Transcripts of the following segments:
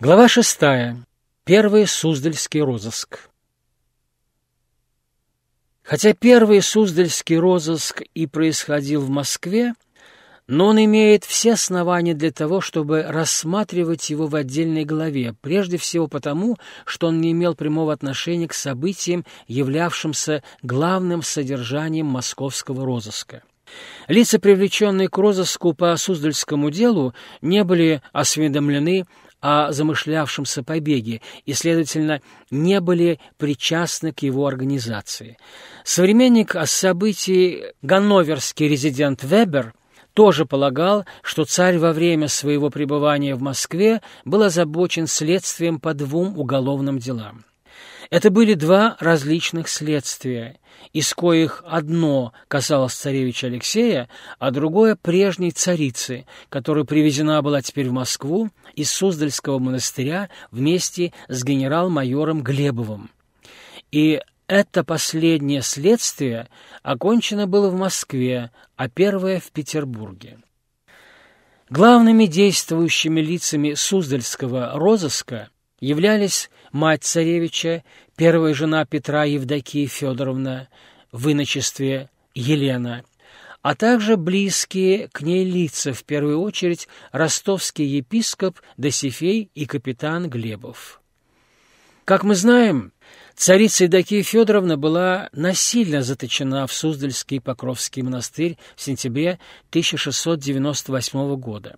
Глава шестая. Первый Суздальский розыск. Хотя первый Суздальский розыск и происходил в Москве, но он имеет все основания для того, чтобы рассматривать его в отдельной главе, прежде всего потому, что он не имел прямого отношения к событиям, являвшимся главным содержанием московского розыска. Лица, привлеченные к розыску по Суздальскому делу, не были осведомлены о замышлявшемся побеге и, следовательно, не были причастны к его организации. Современник о событии ганноверский резидент Вебер тоже полагал, что царь во время своего пребывания в Москве был озабочен следствием по двум уголовным делам. Это были два различных следствия, из коих одно касалось царевича Алексея, а другое — прежней царицы, которая привезена была теперь в Москву из Суздальского монастыря вместе с генерал-майором Глебовым. И это последнее следствие окончено было в Москве, а первое — в Петербурге. Главными действующими лицами Суздальского розыска являлись мать царевича, первая жена Петра Евдокия Федоровна, в иночестве Елена, а также близкие к ней лица, в первую очередь ростовский епископ Досифей и капитан Глебов. Как мы знаем, царица Евдокия Федоровна была насильно заточена в Суздальский Покровский монастырь в сентябре 1698 года.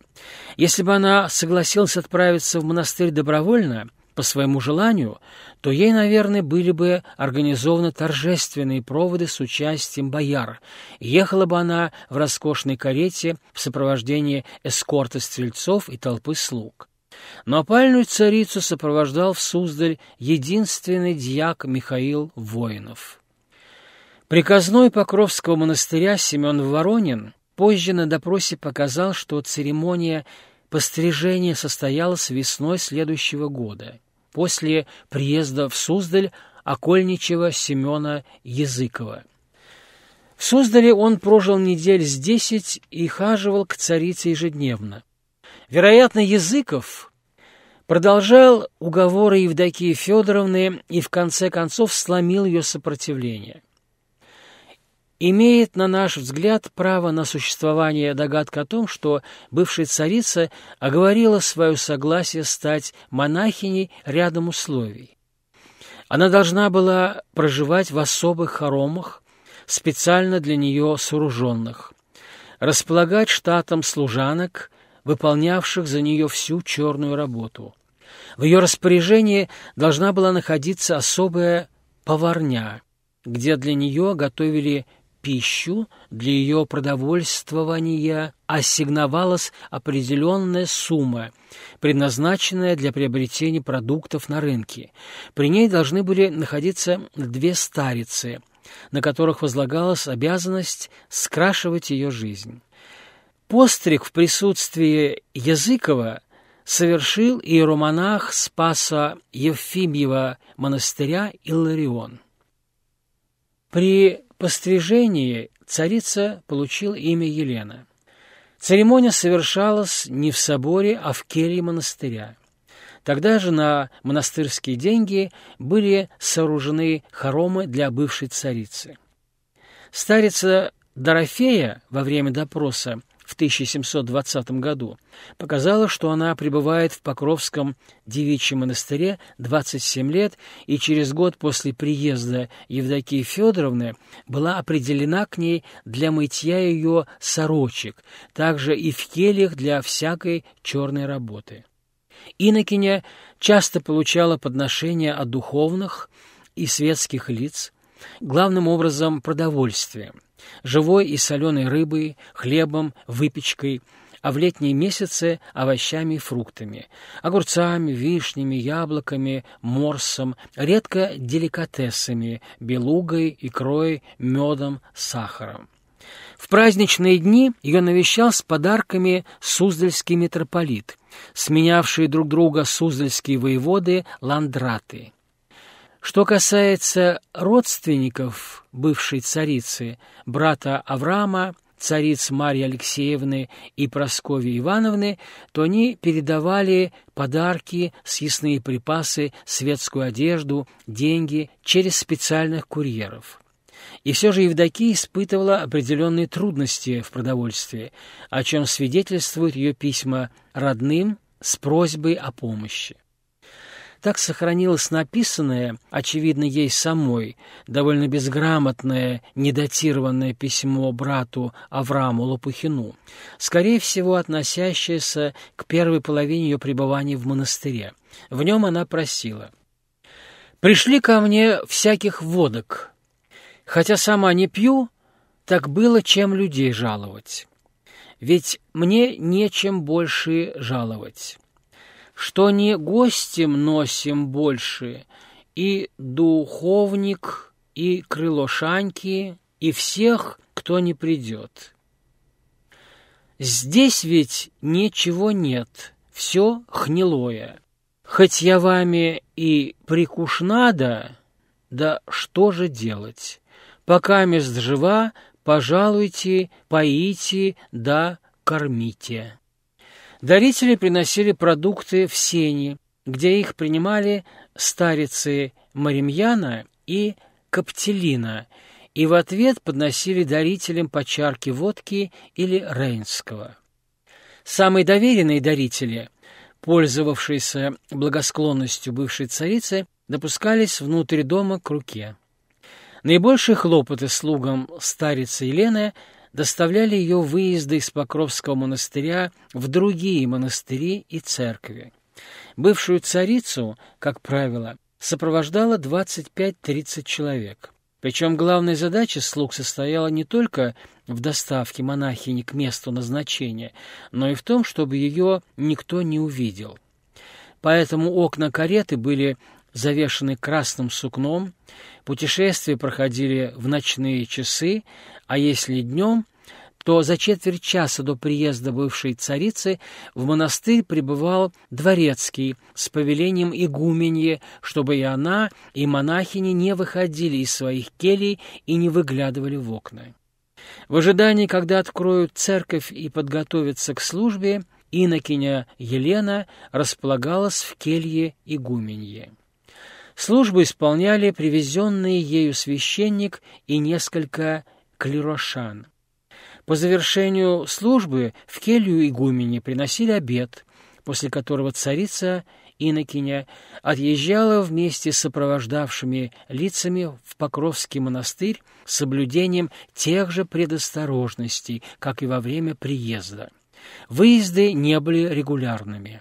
Если бы она согласилась отправиться в монастырь добровольно – по своему желанию, то ей, наверное, были бы организованы торжественные проводы с участием бояр. Ехала бы она в роскошной карете в сопровождении эскорта стрельцов и толпы слуг. Но опальную царицу сопровождал в Суздаль единственный дьяк Михаил Воинов. Приказной Покровского монастыря Семен Воронин позже на допросе показал, что церемония пострижения состоялась весной следующего года после приезда в Суздаль окольничего Семена Языкова. В Суздале он прожил недель с десять и хаживал к царице ежедневно. Вероятно, Языков продолжал уговоры Евдокии Федоровны и в конце концов сломил ее сопротивление имеет, на наш взгляд, право на существование догадка о том, что бывшая царица оговорила свое согласие стать монахиней рядом условий. Она должна была проживать в особых хоромах, специально для нее сооруженных, располагать штатом служанок, выполнявших за нее всю черную работу. В ее распоряжении должна была находиться особая поварня, где для нее готовили пищу для ее продовольствования ассигновалась определенная сумма, предназначенная для приобретения продуктов на рынке. При ней должны были находиться две старицы, на которых возлагалась обязанность скрашивать ее жизнь. Постриг в присутствии Языкова совершил иеромонах Спаса Евфимьева монастыря Илларион. При пострижении царица получила имя Елена. Церемония совершалась не в соборе, а в келье монастыря. Тогда же на монастырские деньги были сооружены хоромы для бывшей царицы. Старица Дорофея во время допроса в 1720 году, показала, что она пребывает в Покровском девичьем монастыре 27 лет и через год после приезда Евдокии Федоровны была определена к ней для мытья ее сорочек, также и в кельях для всякой черной работы. Инокиня часто получала подношения от духовных и светских лиц, главным образом продовольствием – живой и соленой рыбой, хлебом, выпечкой, а в летние месяцы овощами и фруктами, огурцами, вишнями, яблоками, морсом, редко деликатесами, белугой, икрой, медом, сахаром. В праздничные дни ее навещал с подарками Суздальский митрополит, сменявшие друг друга суздальские воеводы Ландраты. Что касается родственников бывшей царицы, брата Авраама, цариц Марьи Алексеевны и Прасковьи Ивановны, то они передавали подарки, съестные припасы, светскую одежду, деньги через специальных курьеров. И все же Евдокия испытывала определенные трудности в продовольствии, о чем свидетельствуют ее письма родным с просьбой о помощи. Так сохранилось написанное, очевидно, ей самой, довольно безграмотное, недатированное письмо брату Аврааму Лопухину, скорее всего, относящееся к первой половине ее пребывания в монастыре. В нем она просила «Пришли ко мне всяких водок, хотя сама не пью, так было чем людей жаловать. Ведь мне нечем больше жаловать» что не гостем носим больше, и духовник, и крыло шаньки, и всех, кто не придет. Здесь ведь ничего нет, все хнилое. Хоть я вами и прикуш надо, да что же делать? Пока мест жива, пожалуйте, поите, да кормите. Дарители приносили продукты в сени, где их принимали старицы Маримьяна и Каптелина, и в ответ подносили дарителям по чарке водки или рейнского. Самые доверенные дарители, пользовавшиеся благосклонностью бывшей царицы, допускались внутрь дома к руке. Наибольшие хлопоты слугам старицы Елены – доставляли ее выезды из Покровского монастыря в другие монастыри и церкви. Бывшую царицу, как правило, сопровождало 25-30 человек. Причем главная задача слуг состояла не только в доставке монахини к месту назначения, но и в том, чтобы ее никто не увидел. Поэтому окна кареты были завешаны красным сукном, путешествия проходили в ночные часы, а если днем, то за четверть часа до приезда бывшей царицы в монастырь пребывал дворецкий с повелением игуменье, чтобы и она, и монахини не выходили из своих келей и не выглядывали в окна. В ожидании, когда откроют церковь и подготовятся к службе, инокиня Елена располагалась в келье игуменье. Службу исполняли привезенные ею священник и несколько клерошан. По завершению службы в келью игумени приносили обед, после которого царица Инокиня отъезжала вместе с сопровождавшими лицами в Покровский монастырь с соблюдением тех же предосторожностей, как и во время приезда. Выезды не были регулярными.